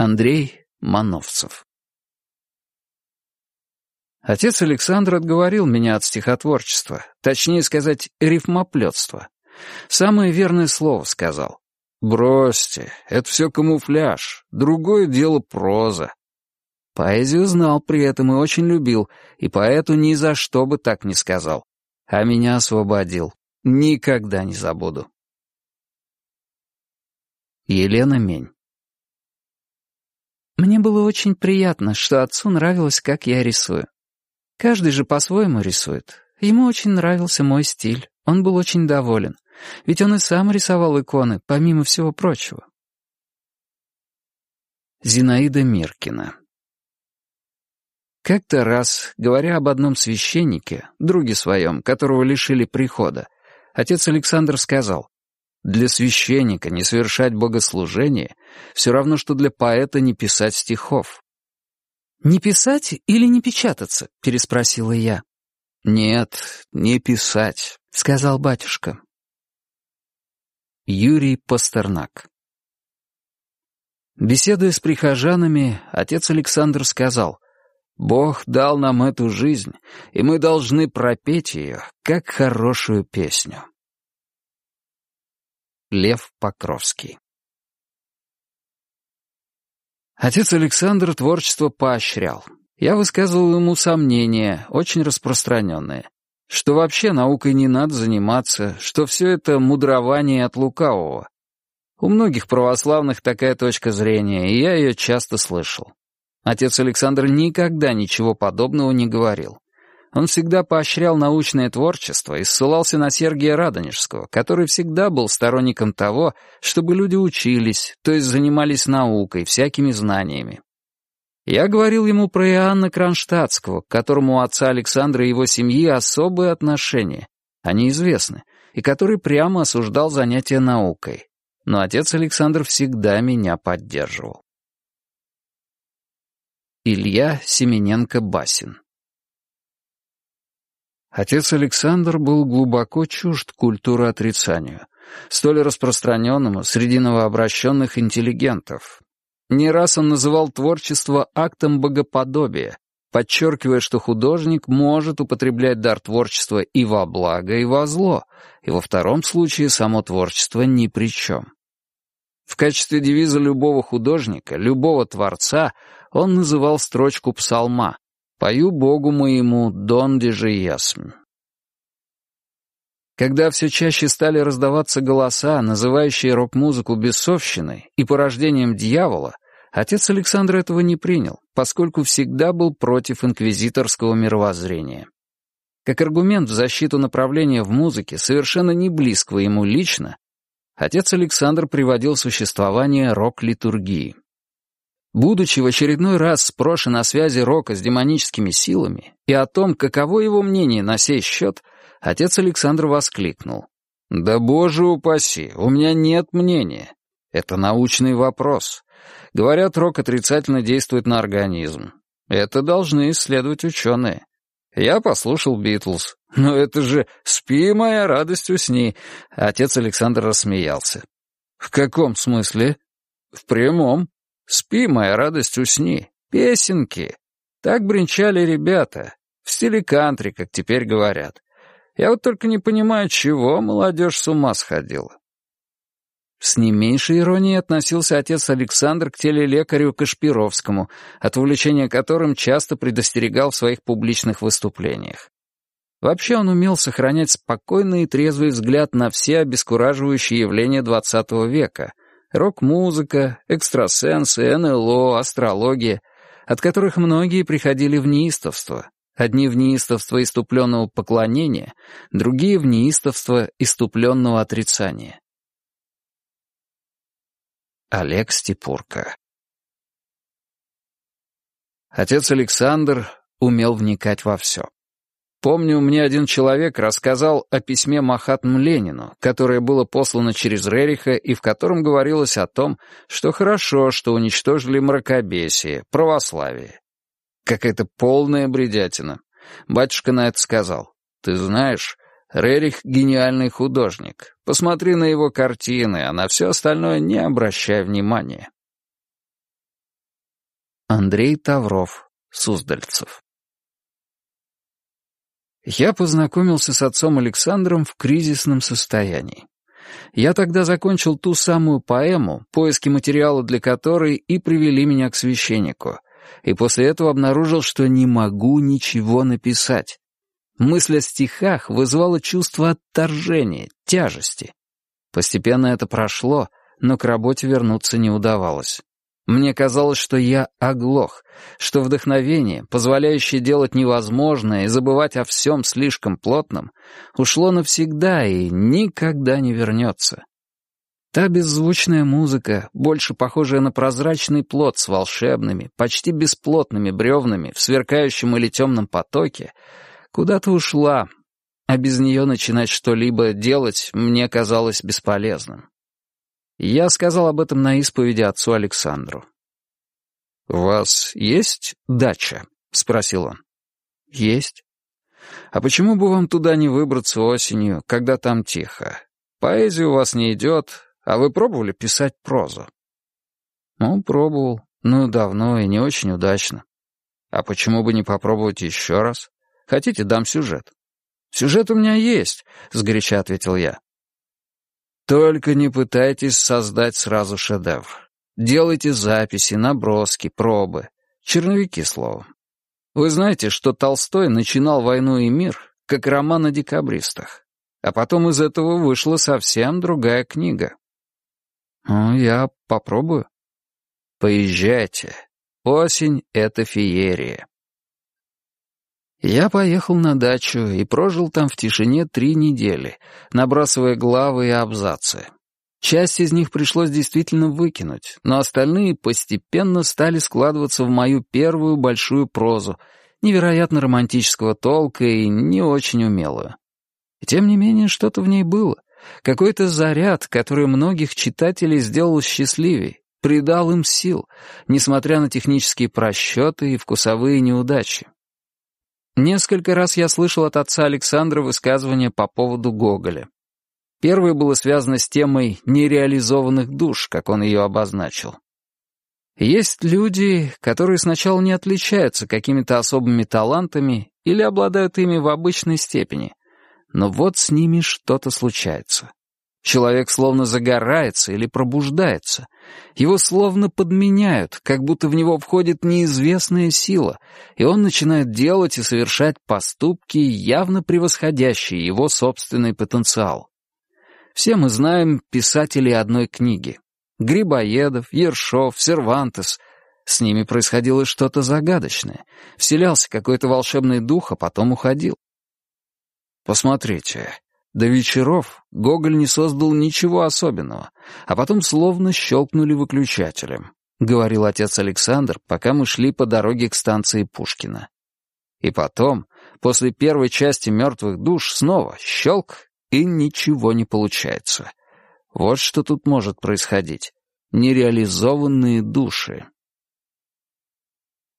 Андрей Мановцев Отец Александр отговорил меня от стихотворчества, точнее сказать, рифмоплетства. Самое верное слово сказал. «Бросьте, это все камуфляж, другое дело проза». Поэзию знал при этом и очень любил, и поэту ни за что бы так не сказал. А меня освободил. Никогда не забуду. Елена Мень Мне было очень приятно, что отцу нравилось, как я рисую. Каждый же по-своему рисует. Ему очень нравился мой стиль. Он был очень доволен. Ведь он и сам рисовал иконы, помимо всего прочего. Зинаида Миркина Как-то раз, говоря об одном священнике, друге своем, которого лишили прихода, отец Александр сказал, «Для священника не совершать богослужение все равно, что для поэта не писать стихов». «Не писать или не печататься?» — переспросила я. «Нет, не писать», — сказал батюшка. Юрий Пастернак Беседуя с прихожанами, отец Александр сказал, «Бог дал нам эту жизнь, и мы должны пропеть ее, как хорошую песню». Лев Покровский Отец Александр творчество поощрял. Я высказывал ему сомнения, очень распространенные, что вообще наукой не надо заниматься, что все это мудрование от лукавого. У многих православных такая точка зрения, и я ее часто слышал. Отец Александр никогда ничего подобного не говорил. Он всегда поощрял научное творчество и ссылался на Сергия Радонежского, который всегда был сторонником того, чтобы люди учились, то есть занимались наукой, всякими знаниями. Я говорил ему про Иоанна Кронштадтского, к которому у отца Александра и его семьи особые отношения, они известны, и который прямо осуждал занятия наукой. Но отец Александр всегда меня поддерживал. Илья Семененко-Басин Отец Александр был глубоко чужд культуры отрицанию, столь распространенному среди новообращенных интеллигентов. Не раз он называл творчество актом богоподобия, подчеркивая, что художник может употреблять дар творчества и во благо, и во зло, и во втором случае само творчество ни при чем. В качестве девиза любого художника, любого творца он называл строчку псалма Пою Богу моему, донде же ясмь. Когда все чаще стали раздаваться голоса, называющие рок-музыку бесовщиной и порождением дьявола, отец Александр этого не принял, поскольку всегда был против инквизиторского мировоззрения. Как аргумент в защиту направления в музыке, совершенно не близкого ему лично, отец Александр приводил существование рок-литургии. Будучи в очередной раз спрошен о связи Рока с демоническими силами и о том, каково его мнение на сей счет, отец Александр воскликнул. «Да боже упаси, у меня нет мнения. Это научный вопрос. Говорят, рок отрицательно действует на организм. Это должны исследовать ученые. Я послушал Битлз. Но это же «Спи, моя радость, усни». Отец Александр рассмеялся. «В каком смысле?» «В прямом. Спи, моя радость, усни. Песенки. Так бренчали ребята. В стиле кантри, как теперь говорят. Я вот только не понимаю, чего молодежь с ума сходила. С не меньшей иронией относился отец Александр к телелекарю Кашпировскому, от увлечения которым часто предостерегал в своих публичных выступлениях. Вообще он умел сохранять спокойный и трезвый взгляд на все обескураживающие явления XX века — рок-музыка, экстрасенсы, НЛО, астрология, от которых многие приходили в неистовство. Одни в неистовство иступленного поклонения, другие в неистовство иступленного отрицания. Олег Степурко Отец Александр умел вникать во все. Помню, мне один человек рассказал о письме Махатму Ленину, которое было послано через Рериха и в котором говорилось о том, что хорошо, что уничтожили мракобесие, православие. Какая-то полная бредятина. Батюшка на это сказал. «Ты знаешь, Рерих — гениальный художник. Посмотри на его картины, а на все остальное не обращай внимания». Андрей Тавров, Суздальцев. Я познакомился с отцом Александром в кризисном состоянии. Я тогда закончил ту самую поэму, поиски материала для которой и привели меня к священнику, и после этого обнаружил, что не могу ничего написать. Мысль о стихах вызвала чувство отторжения, тяжести. Постепенно это прошло, но к работе вернуться не удавалось. Мне казалось, что я оглох, что вдохновение, позволяющее делать невозможное и забывать о всем слишком плотном, ушло навсегда и никогда не вернется. Та беззвучная музыка, больше похожая на прозрачный плод с волшебными, почти бесплотными бревнами в сверкающем или темном потоке, куда-то ушла, а без нее начинать что-либо делать мне казалось бесполезным. Я сказал об этом на исповеди отцу Александру. «У вас есть дача?» — спросил он. «Есть». «А почему бы вам туда не выбраться осенью, когда там тихо? Поэзия у вас не идет, а вы пробовали писать прозу?» «Ну, пробовал. Ну, давно и не очень удачно. А почему бы не попробовать еще раз? Хотите, дам сюжет?» «Сюжет у меня есть», — сгоряча ответил я. Только не пытайтесь создать сразу шедевр. Делайте записи, наброски, пробы. Черновики, словом. Вы знаете, что Толстой начинал «Войну и мир» как роман о декабристах. А потом из этого вышла совсем другая книга. Ну, я попробую. Поезжайте. Осень — это феерия. Я поехал на дачу и прожил там в тишине три недели, набрасывая главы и абзацы. Часть из них пришлось действительно выкинуть, но остальные постепенно стали складываться в мою первую большую прозу, невероятно романтического толка и не очень умелую. И тем не менее что-то в ней было, какой-то заряд, который многих читателей сделал счастливей, придал им сил, несмотря на технические просчеты и вкусовые неудачи. Несколько раз я слышал от отца Александра высказывания по поводу Гоголя. Первое было связано с темой нереализованных душ, как он ее обозначил. Есть люди, которые сначала не отличаются какими-то особыми талантами или обладают ими в обычной степени, но вот с ними что-то случается. Человек словно загорается или пробуждается. Его словно подменяют, как будто в него входит неизвестная сила, и он начинает делать и совершать поступки, явно превосходящие его собственный потенциал. Все мы знаем писателей одной книги. Грибоедов, Ершов, Сервантес. С ними происходило что-то загадочное. Вселялся какой-то волшебный дух, а потом уходил. Посмотрите, до вечеров Гоголь не создал ничего особенного, а потом словно щелкнули выключателем, — говорил отец Александр, пока мы шли по дороге к станции Пушкина. И потом, после первой части «Мертвых душ», снова щелк, и ничего не получается. Вот что тут может происходить. Нереализованные души.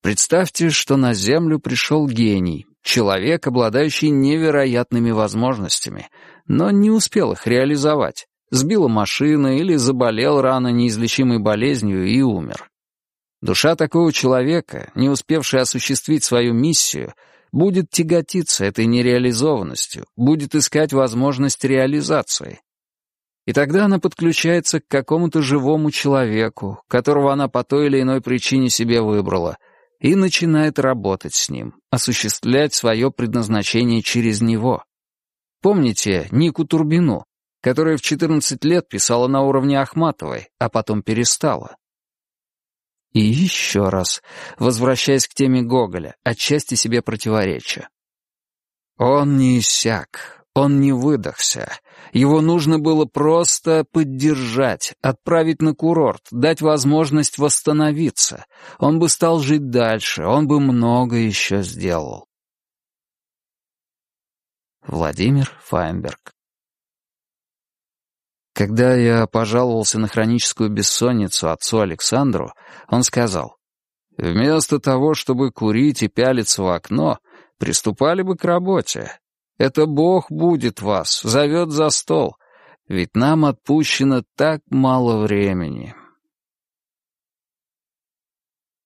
Представьте, что на Землю пришел гений, человек, обладающий невероятными возможностями, но не успел их реализовать. Сбила машина или заболел рано неизлечимой болезнью и умер. Душа такого человека, не успевшая осуществить свою миссию, будет тяготиться этой нереализованностью, будет искать возможность реализации. И тогда она подключается к какому-то живому человеку, которого она по той или иной причине себе выбрала, и начинает работать с ним, осуществлять свое предназначение через него. Помните Нику Турбину, которая в 14 лет писала на уровне Ахматовой, а потом перестала? И еще раз, возвращаясь к теме Гоголя, отчасти себе противоречия. Он не иссяк, он не выдохся. Его нужно было просто поддержать, отправить на курорт, дать возможность восстановиться. Он бы стал жить дальше, он бы много еще сделал. Владимир Файнберг Когда я пожаловался на хроническую бессонницу отцу Александру, он сказал, «Вместо того, чтобы курить и пялиться в окно, приступали бы к работе. Это Бог будет вас, зовет за стол, ведь нам отпущено так мало времени».